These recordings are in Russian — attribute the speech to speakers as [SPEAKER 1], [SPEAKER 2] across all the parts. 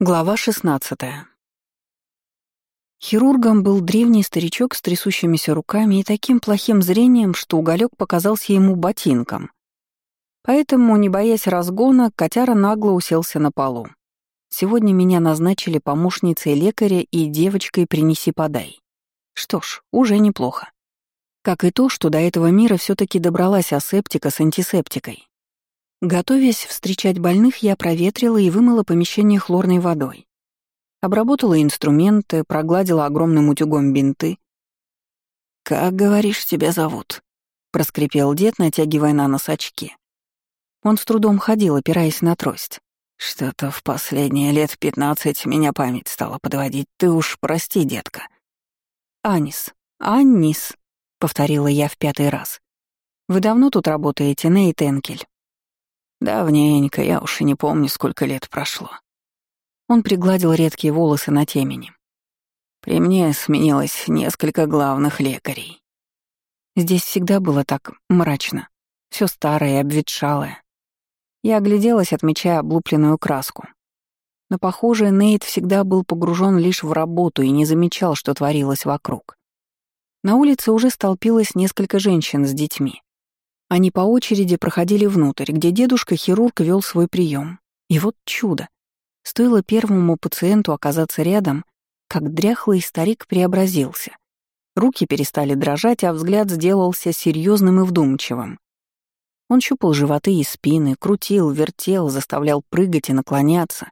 [SPEAKER 1] Глава 16 Хирургом был древний старичок с трясущимися руками и таким плохим зрением, что уголек показался ему ботинком. Поэтому, не боясь разгона, котяра нагло уселся на полу. Сегодня меня назначили помощницей лекаря и девочкой «принеси-подай». Что ж, уже неплохо. Как и то, что до этого мира все таки добралась асептика с антисептикой. Готовясь встречать больных, я проветрила и вымыла помещение хлорной водой. Обработала инструменты, прогладила огромным утюгом бинты. «Как, говоришь, тебя зовут?» — проскрипел дед, натягивая на нос очки. Он с трудом ходил, опираясь на трость. «Что-то в последние лет пятнадцать меня память стала подводить. Ты уж прости, детка». «Анис, Аннис», — повторила я в пятый раз. «Вы давно тут работаете, Нейт Энкель?» Давненько, я уж и не помню, сколько лет прошло. Он пригладил редкие волосы на темени. При мне сменилось несколько главных лекарей. Здесь всегда было так мрачно. все старое и обветшалое. Я огляделась, отмечая облупленную краску. Но, похоже, Нейт всегда был погружен лишь в работу и не замечал, что творилось вокруг. На улице уже столпилось несколько женщин с детьми. Они по очереди проходили внутрь, где дедушка-хирург вел свой прием. И вот чудо. Стоило первому пациенту оказаться рядом, как дряхлый старик преобразился. Руки перестали дрожать, а взгляд сделался серьезным и вдумчивым. Он щупал животы и спины, крутил, вертел, заставлял прыгать и наклоняться.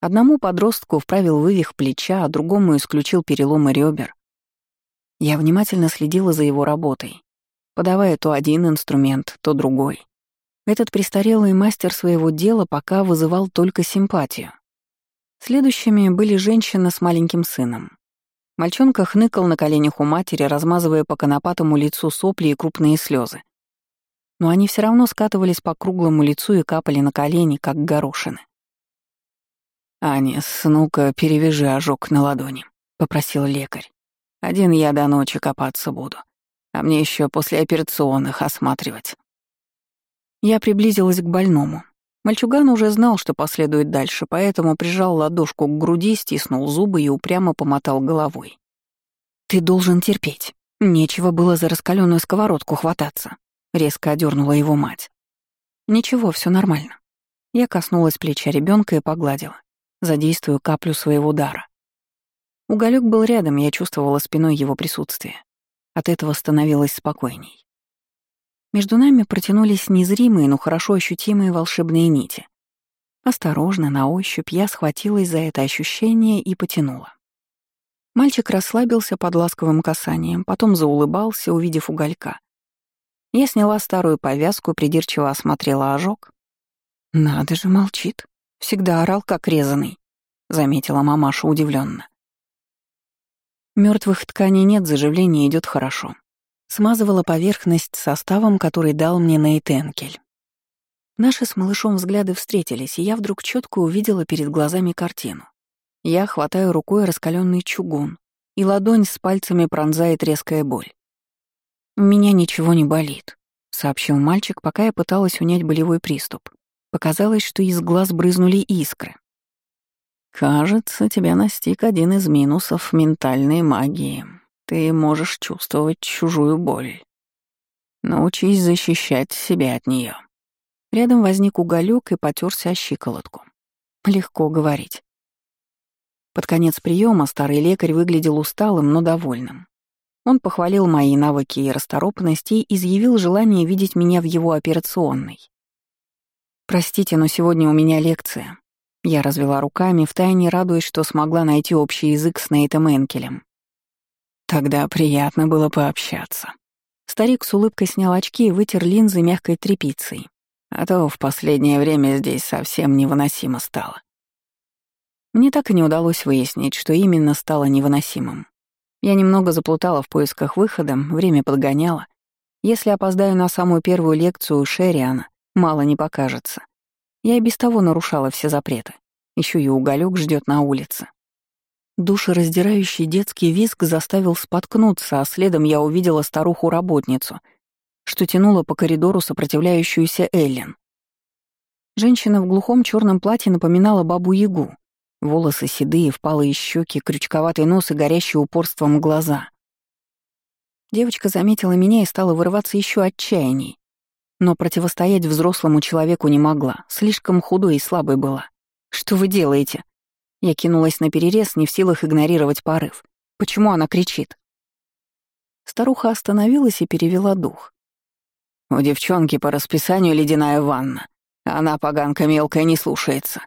[SPEAKER 1] Одному подростку вправил вывих плеча, а другому исключил переломы ребер. Я внимательно следила за его работой подавая то один инструмент, то другой. Этот престарелый мастер своего дела пока вызывал только симпатию. Следующими были женщина с маленьким сыном. Мальчонка хныкал на коленях у матери, размазывая по конопатому лицу сопли и крупные слезы. Но они все равно скатывались по круглому лицу и капали на колени, как горошины. «Анис, ну-ка, перевяжи ожог на ладони», — попросил лекарь. «Один я до ночи копаться буду а мне еще после операционных осматривать. Я приблизилась к больному. Мальчуган уже знал, что последует дальше, поэтому прижал ладошку к груди, стиснул зубы и упрямо помотал головой. «Ты должен терпеть. Нечего было за раскаленную сковородку хвататься», — резко одернула его мать. «Ничего, все нормально». Я коснулась плеча ребенка и погладила, задействую каплю своего дара. Уголек был рядом, я чувствовала спиной его присутствие. От этого становилось спокойней. Между нами протянулись незримые, но хорошо ощутимые волшебные нити. Осторожно, на ощупь, я схватилась за это ощущение и потянула. Мальчик расслабился под ласковым касанием, потом заулыбался, увидев уголька. Я сняла старую повязку, придирчиво осмотрела ожог. «Надо же, молчит. Всегда орал, как резанный», — заметила мамаша удивленно. Мертвых тканей нет, заживление идет хорошо. Смазывала поверхность составом, который дал мне Нейтенкель. Наши с малышом взгляды встретились, и я вдруг четко увидела перед глазами картину. Я хватаю рукой раскаленный чугун, и ладонь с пальцами пронзает резкая боль. «У меня ничего не болит», — сообщил мальчик, пока я пыталась унять болевой приступ. Показалось, что из глаз брызнули искры. «Кажется, тебя настиг один из минусов ментальной магии. Ты можешь чувствовать чужую боль. Научись защищать себя от нее. Рядом возник уголек и потерся о щиколотку. Легко говорить. Под конец приема старый лекарь выглядел усталым, но довольным. Он похвалил мои навыки и расторопности и изъявил желание видеть меня в его операционной. «Простите, но сегодня у меня лекция. Я развела руками, втайне радуясь, что смогла найти общий язык с Нейтом Энкелем. Тогда приятно было пообщаться. Старик с улыбкой снял очки и вытер линзы мягкой тряпицей. А то в последнее время здесь совсем невыносимо стало. Мне так и не удалось выяснить, что именно стало невыносимым. Я немного заплутала в поисках выхода, время подгоняло. Если опоздаю на самую первую лекцию Шериана, мало не покажется. Я и без того нарушала все запреты. Еще и уголек ждет на улице. Душераздирающий детский визг заставил споткнуться, а следом я увидела старуху-работницу, что тянула по коридору сопротивляющуюся Эллен. Женщина в глухом черном платье напоминала бабу-ягу. Волосы седые, впалые щеки, крючковатый нос и горящие упорством глаза. Девочка заметила меня и стала вырываться еще отчаянней. Но противостоять взрослому человеку не могла, слишком худой и слабой была. «Что вы делаете?» Я кинулась на перерез, не в силах игнорировать порыв. Почему она кричит? Старуха остановилась и перевела дух. У девчонки по расписанию ледяная ванна. Она, поганка мелкая, не слушается.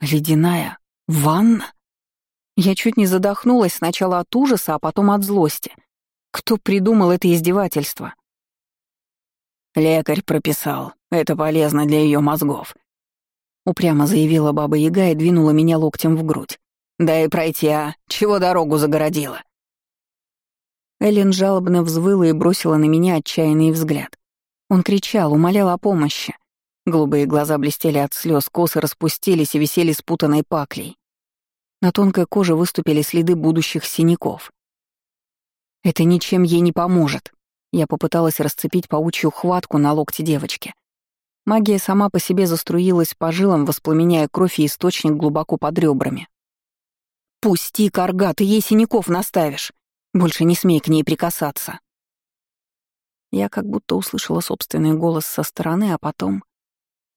[SPEAKER 1] Ледяная ванна? Я чуть не задохнулась сначала от ужаса, а потом от злости. Кто придумал это издевательство? Лекарь прописал. Это полезно для ее мозгов. Упрямо заявила баба Яга и двинула меня локтем в грудь. «Дай пройти, а? Чего дорогу загородила?» Эллен жалобно взвыла и бросила на меня отчаянный взгляд. Он кричал, умолял о помощи. Голубые глаза блестели от слез, косы распустились и висели спутанной паклей. На тонкой коже выступили следы будущих синяков. «Это ничем ей не поможет», я попыталась расцепить паучью хватку на локте девочки. Магия сама по себе заструилась по жилам, воспламеняя кровь и источник глубоко под ребрами. «Пусти, Карга, ты ей синяков наставишь! Больше не смей к ней прикасаться!» Я как будто услышала собственный голос со стороны, а потом...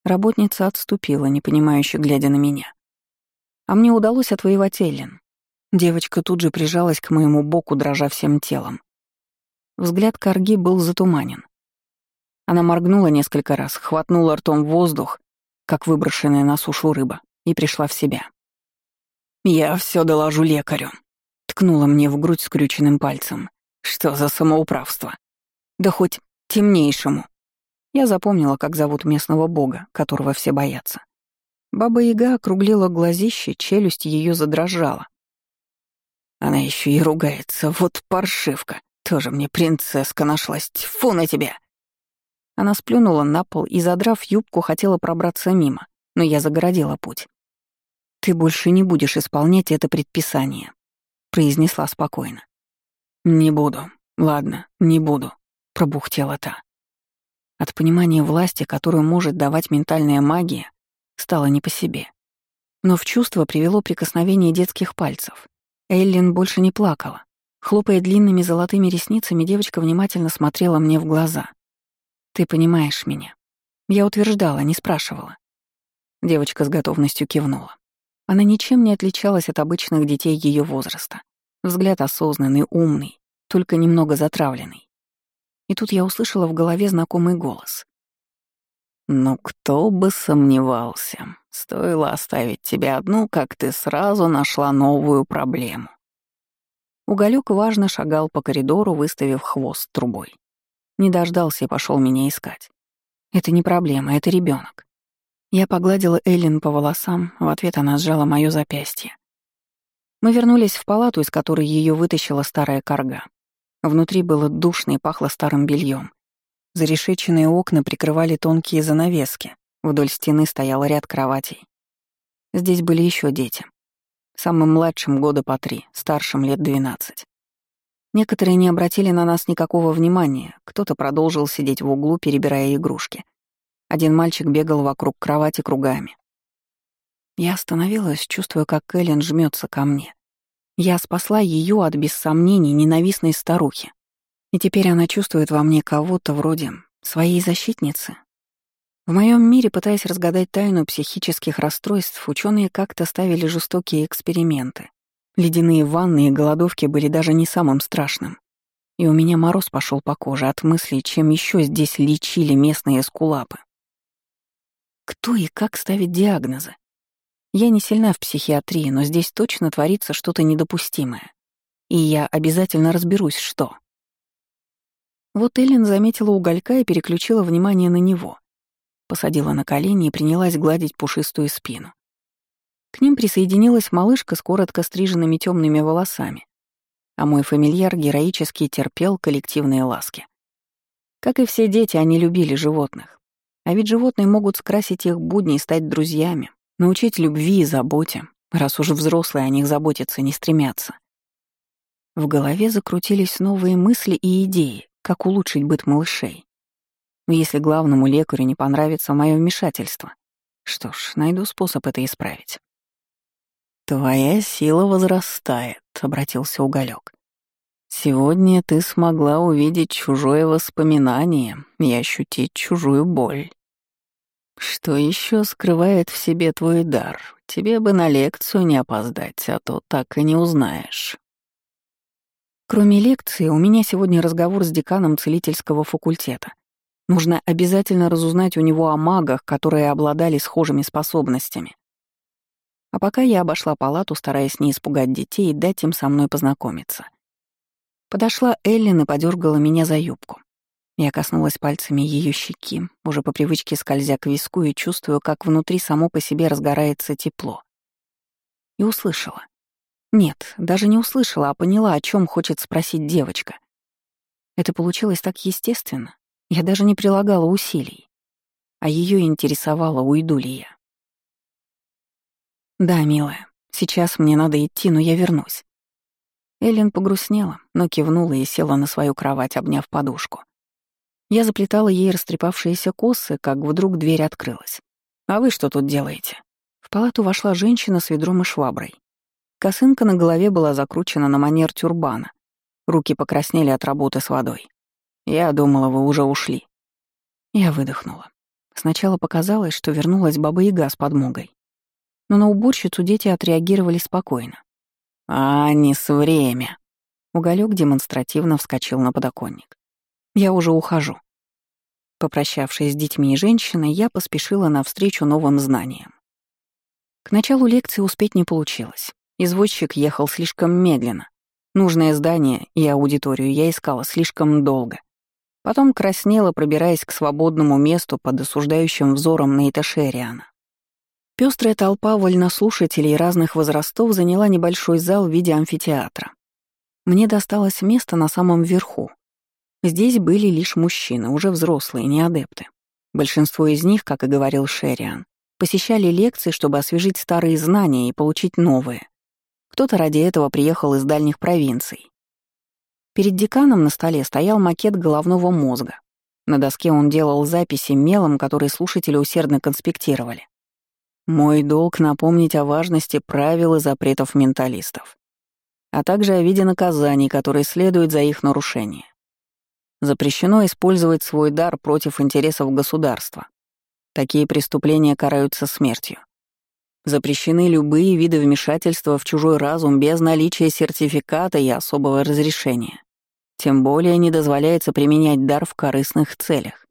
[SPEAKER 1] Работница отступила, непонимающе глядя на меня. А мне удалось отвоевать Эллен. Девочка тут же прижалась к моему боку, дрожа всем телом. Взгляд Карги был затуманен. Она моргнула несколько раз, хватнула ртом воздух, как выброшенная на сушу рыба, и пришла в себя. «Я все доложу лекарю», — ткнула мне в грудь скрюченным пальцем. «Что за самоуправство?» «Да хоть темнейшему». Я запомнила, как зовут местного бога, которого все боятся. Баба-яга округлила глазище, челюсть ее задрожала. Она еще и ругается, вот паршивка. Тоже мне принцесска нашлась, фу на тебя. Она сплюнула на пол и, задрав юбку, хотела пробраться мимо, но я загородила путь. «Ты больше не будешь исполнять это предписание», — произнесла спокойно. «Не буду. Ладно, не буду», — пробухтела та. От понимания власти, которую может давать ментальная магия, стало не по себе. Но в чувство привело прикосновение детских пальцев. Эллен больше не плакала. Хлопая длинными золотыми ресницами, девочка внимательно смотрела мне в глаза. Ты понимаешь меня. Я утверждала, не спрашивала. Девочка с готовностью кивнула. Она ничем не отличалась от обычных детей ее возраста. Взгляд осознанный, умный, только немного затравленный. И тут я услышала в голове знакомый голос. «Ну кто бы сомневался. Стоило оставить тебя одну, как ты сразу нашла новую проблему». Уголек важно шагал по коридору, выставив хвост трубой. Не дождался и пошел меня искать. Это не проблема, это ребенок. Я погладила Эллен по волосам, в ответ она сжала мое запястье. Мы вернулись в палату, из которой ее вытащила старая корга. Внутри было душно и пахло старым бельем. Зарешеченные окна прикрывали тонкие занавески. Вдоль стены стоял ряд кроватей. Здесь были еще дети. Самым младшим года по три, старшим лет двенадцать. Некоторые не обратили на нас никакого внимания, кто-то продолжил сидеть в углу, перебирая игрушки. Один мальчик бегал вокруг кровати кругами. Я остановилась, чувствуя, как Эллен жмется ко мне. Я спасла ее от, без сомнений, ненавистной старухи. И теперь она чувствует во мне кого-то вроде своей защитницы. В моем мире, пытаясь разгадать тайну психических расстройств, ученые как-то ставили жестокие эксперименты, Ледяные ванны и голодовки были даже не самым страшным. И у меня мороз пошел по коже от мыслей, чем еще здесь лечили местные скулапы. Кто и как ставит диагнозы? Я не сильна в психиатрии, но здесь точно творится что-то недопустимое. И я обязательно разберусь, что. Вот Эллен заметила уголька и переключила внимание на него. Посадила на колени и принялась гладить пушистую спину. К ним присоединилась малышка с коротко стриженными темными волосами, а мой фамильяр героически терпел коллективные ласки. Как и все дети, они любили животных. А ведь животные могут скрасить их будни и стать друзьями, научить любви и заботе, раз уж взрослые о них заботиться не стремятся. В голове закрутились новые мысли и идеи, как улучшить быт малышей. Если главному лекарю не понравится мое вмешательство, что ж, найду способ это исправить. «Твоя сила возрастает», — обратился Уголек. «Сегодня ты смогла увидеть чужое воспоминание и ощутить чужую боль. Что еще скрывает в себе твой дар? Тебе бы на лекцию не опоздать, а то так и не узнаешь». Кроме лекции, у меня сегодня разговор с деканом целительского факультета. Нужно обязательно разузнать у него о магах, которые обладали схожими способностями. А пока я обошла палату, стараясь не испугать детей и дать им со мной познакомиться. Подошла Эллен и подергала меня за юбку. Я коснулась пальцами ее щеки, уже по привычке скользя к виску и чувствую, как внутри само по себе разгорается тепло. И услышала. Нет, даже не услышала, а поняла, о чем хочет спросить девочка. Это получилось так естественно. Я даже не прилагала усилий. А ее интересовало, уйду ли я. «Да, милая, сейчас мне надо идти, но я вернусь». Эллен погрустнела, но кивнула и села на свою кровать, обняв подушку. Я заплетала ей растрепавшиеся косы, как вдруг дверь открылась. «А вы что тут делаете?» В палату вошла женщина с ведром и шваброй. Косынка на голове была закручена на манер тюрбана. Руки покраснели от работы с водой. Я думала, вы уже ушли. Я выдохнула. Сначала показалось, что вернулась баба-яга с подмогой. Но на уборщицу дети отреагировали спокойно. «А, не с время!» Уголек демонстративно вскочил на подоконник. «Я уже ухожу». Попрощавшись с детьми и женщиной, я поспешила навстречу новым знаниям. К началу лекции успеть не получилось. Извозчик ехал слишком медленно. Нужное здание и аудиторию я искала слишком долго. Потом краснела, пробираясь к свободному месту под осуждающим взором Нейта Шериана. Пестрая толпа вольнослушателей разных возрастов заняла небольшой зал в виде амфитеатра. Мне досталось место на самом верху. Здесь были лишь мужчины, уже взрослые, не адепты. Большинство из них, как и говорил Шериан, посещали лекции, чтобы освежить старые знания и получить новые. Кто-то ради этого приехал из дальних провинций. Перед деканом на столе стоял макет головного мозга. На доске он делал записи мелом, которые слушатели усердно конспектировали. Мой долг — напомнить о важности правил и запретов менталистов, а также о виде наказаний, которые следуют за их нарушение. Запрещено использовать свой дар против интересов государства. Такие преступления караются смертью. Запрещены любые виды вмешательства в чужой разум без наличия сертификата и особого разрешения. Тем более не дозволяется применять дар в корыстных целях.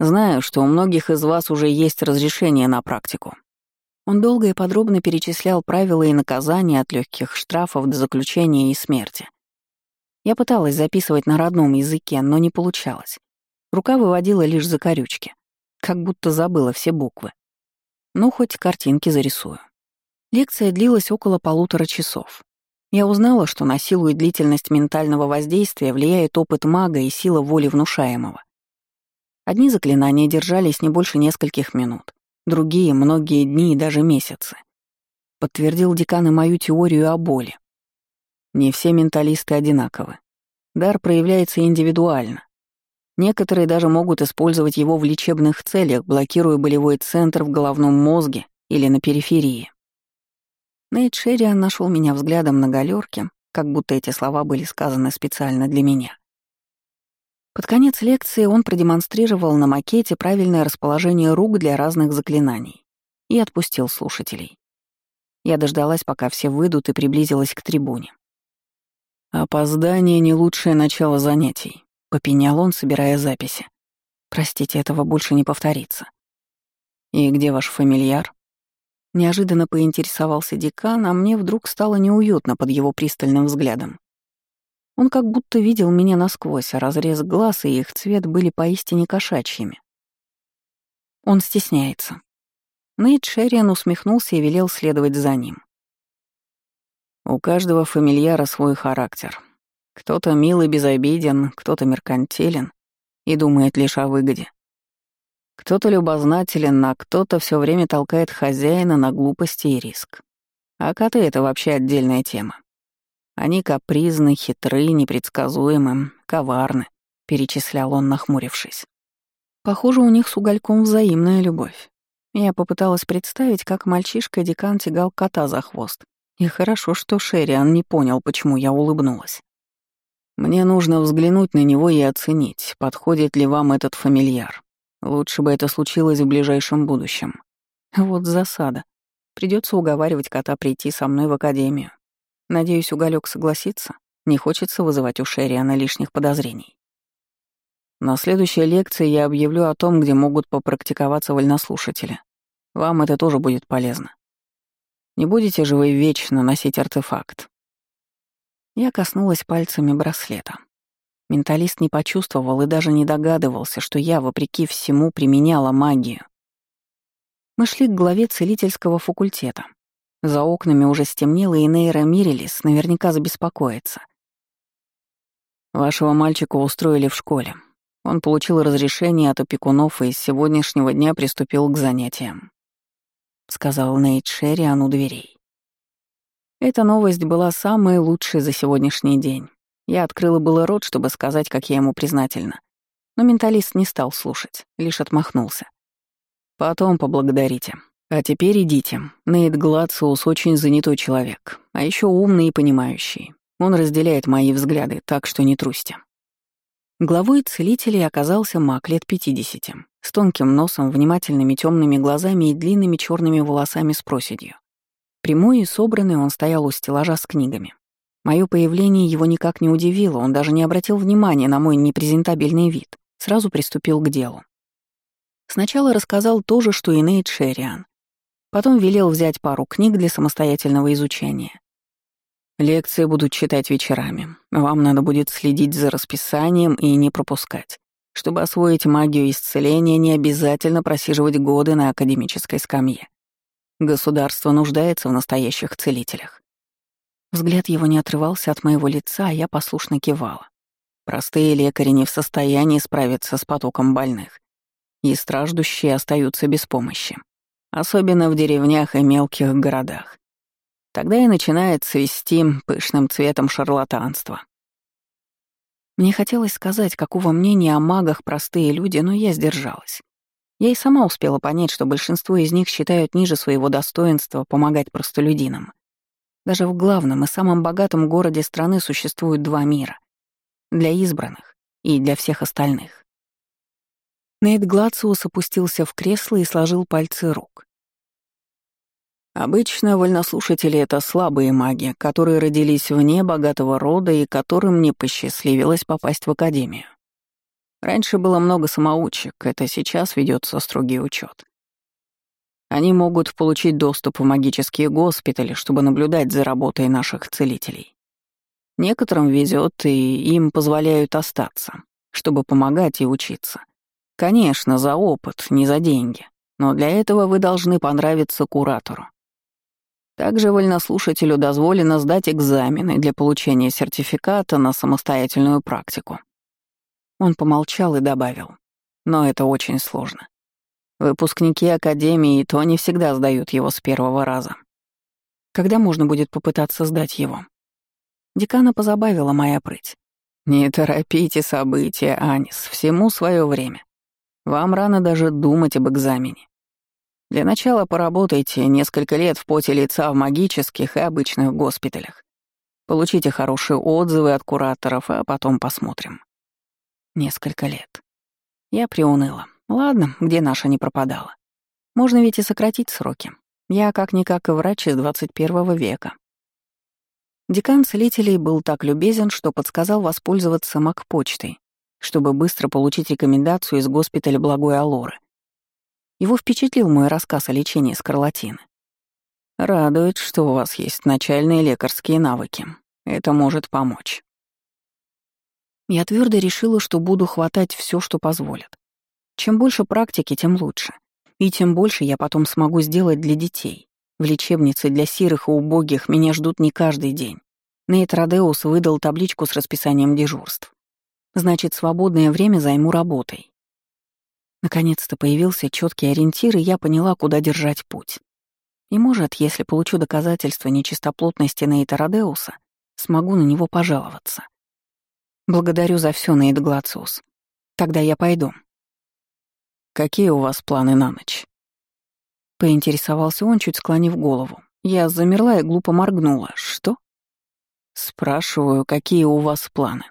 [SPEAKER 1] Знаю, что у многих из вас уже есть разрешение на практику. Он долго и подробно перечислял правила и наказания от легких штрафов до заключения и смерти. Я пыталась записывать на родном языке, но не получалось. Рука выводила лишь закорючки, как будто забыла все буквы. Ну, хоть картинки зарисую. Лекция длилась около полутора часов. Я узнала, что на силу и длительность ментального воздействия влияет опыт мага и сила воли внушаемого. Одни заклинания держались не больше нескольких минут, другие — многие дни и даже месяцы. Подтвердил декан и мою теорию о боли. Не все менталисты одинаковы. Дар проявляется индивидуально. Некоторые даже могут использовать его в лечебных целях, блокируя болевой центр в головном мозге или на периферии. Нейт Шерриан нашел меня взглядом на галерке, как будто эти слова были сказаны специально для меня. Под конец лекции он продемонстрировал на макете правильное расположение рук для разных заклинаний и отпустил слушателей. Я дождалась, пока все выйдут, и приблизилась к трибуне. «Опоздание — не лучшее начало занятий», — попенял он, собирая записи. «Простите, этого больше не повторится». «И где ваш фамильяр?» Неожиданно поинтересовался декан, а мне вдруг стало неуютно под его пристальным взглядом. Он как будто видел меня насквозь, а разрез глаз и их цвет были поистине кошачьими. Он стесняется. Нейт Шерриан усмехнулся и велел следовать за ним. У каждого фамильяра свой характер. Кто-то милый, безобиден, кто-то меркантилен и думает лишь о выгоде. Кто-то любознателен, а кто-то все время толкает хозяина на глупости и риск. А коты — это вообще отдельная тема. Они капризны, хитры, непредсказуемы, коварны, — перечислял он, нахмурившись. Похоже, у них с угольком взаимная любовь. Я попыталась представить, как мальчишка-декан тягал кота за хвост. И хорошо, что Шерриан не понял, почему я улыбнулась. Мне нужно взглянуть на него и оценить, подходит ли вам этот фамильяр. Лучше бы это случилось в ближайшем будущем. Вот засада. Придется уговаривать кота прийти со мной в академию. Надеюсь, уголек согласится. Не хочется вызывать у Шерриана лишних подозрений. На следующей лекции я объявлю о том, где могут попрактиковаться вольнослушатели. Вам это тоже будет полезно. Не будете же вы вечно носить артефакт. Я коснулась пальцами браслета. Менталист не почувствовал и даже не догадывался, что я, вопреки всему, применяла магию. Мы шли к главе целительского факультета. За окнами уже стемнело, и Нейра Мирелис наверняка забеспокоится. «Вашего мальчика устроили в школе. Он получил разрешение от опекунов и с сегодняшнего дня приступил к занятиям», — сказал Нейт Шерриан у дверей. Эта новость была самой лучшей за сегодняшний день. Я открыла было рот, чтобы сказать, как я ему признательна. Но менталист не стал слушать, лишь отмахнулся. «Потом поблагодарите. А теперь идите. Нейт Гладсоус очень занятой человек, а еще умный и понимающий. Он разделяет мои взгляды, так что не трусьте». Главой целителей оказался маг лет 50, с тонким носом, внимательными темными глазами и длинными черными волосами с проседью. Прямой и собранный он стоял у стеллажа с книгами. Мое появление его никак не удивило, он даже не обратил внимания на мой непрезентабельный вид, сразу приступил к делу. Сначала рассказал то же, что и Нейт Шерриан. Потом велел взять пару книг для самостоятельного изучения. Лекции будут читать вечерами. Вам надо будет следить за расписанием и не пропускать. Чтобы освоить магию исцеления, не обязательно просиживать годы на академической скамье. Государство нуждается в настоящих целителях. Взгляд его не отрывался от моего лица, а я послушно кивала. Простые лекари не в состоянии справиться с потоком больных, и страждущие остаются без помощи, особенно в деревнях и мелких городах. Тогда и начинает цвести пышным цветом шарлатанство. Мне хотелось сказать, какого мнения о магах простые люди, но я сдержалась. Я и сама успела понять, что большинство из них считают ниже своего достоинства помогать простолюдинам. Даже в главном и самом богатом городе страны существуют два мира. Для избранных и для всех остальных. Нейт Гладсиус опустился в кресло и сложил пальцы рук. Обычно вольнослушатели — это слабые маги, которые родились вне богатого рода и которым не посчастливилось попасть в академию. Раньше было много самоучек, это сейчас ведется строгий учет. Они могут получить доступ в магические госпитали, чтобы наблюдать за работой наших целителей. Некоторым везет, и им позволяют остаться, чтобы помогать и учиться. Конечно, за опыт, не за деньги. Но для этого вы должны понравиться куратору. Также вольнослушателю дозволено сдать экзамены для получения сертификата на самостоятельную практику. Он помолчал и добавил. Но это очень сложно. Выпускники Академии и то не всегда сдают его с первого раза. Когда можно будет попытаться сдать его? Декана позабавила моя прыть. «Не торопите события, Анис, всему свое время. Вам рано даже думать об экзамене. Для начала поработайте несколько лет в поте лица в магических и обычных госпиталях. Получите хорошие отзывы от кураторов, а потом посмотрим. Несколько лет. Я приуныла. Ладно, где наша не пропадала. Можно ведь и сократить сроки. Я как-никак и врач из 21 века. Декан целителей был так любезен, что подсказал воспользоваться маг-почтой, чтобы быстро получить рекомендацию из госпиталя Благой Алоры. Его впечатлил мой рассказ о лечении скарлатины. Радует, что у вас есть начальные лекарские навыки. Это может помочь. Я твердо решила, что буду хватать все, что позволят. Чем больше практики, тем лучше. И тем больше я потом смогу сделать для детей. В лечебнице для сирых и убогих меня ждут не каждый день. Нейт Родеус выдал табличку с расписанием дежурств. Значит, свободное время займу работой. Наконец-то появился четкий ориентир, и я поняла, куда держать путь. И, может, если получу доказательства нечистоплотности Нейта Родеуса, смогу на него пожаловаться. Благодарю за все, Нейт Глациус. Тогда я пойду. Какие у вас планы на ночь? Поинтересовался он, чуть склонив голову. Я замерла и глупо моргнула. Что? Спрашиваю, какие у вас планы?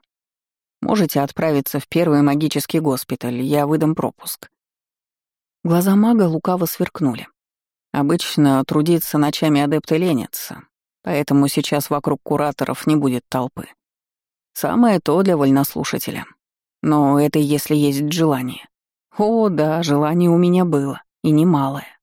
[SPEAKER 1] Можете отправиться в первый магический госпиталь, я выдам пропуск. Глаза мага лукаво сверкнули. Обычно трудиться ночами адепты ленятся, поэтому сейчас вокруг кураторов не будет толпы. Самое то для вольнослушателя. Но это если есть желание. О, да, желание у меня было, и немалое.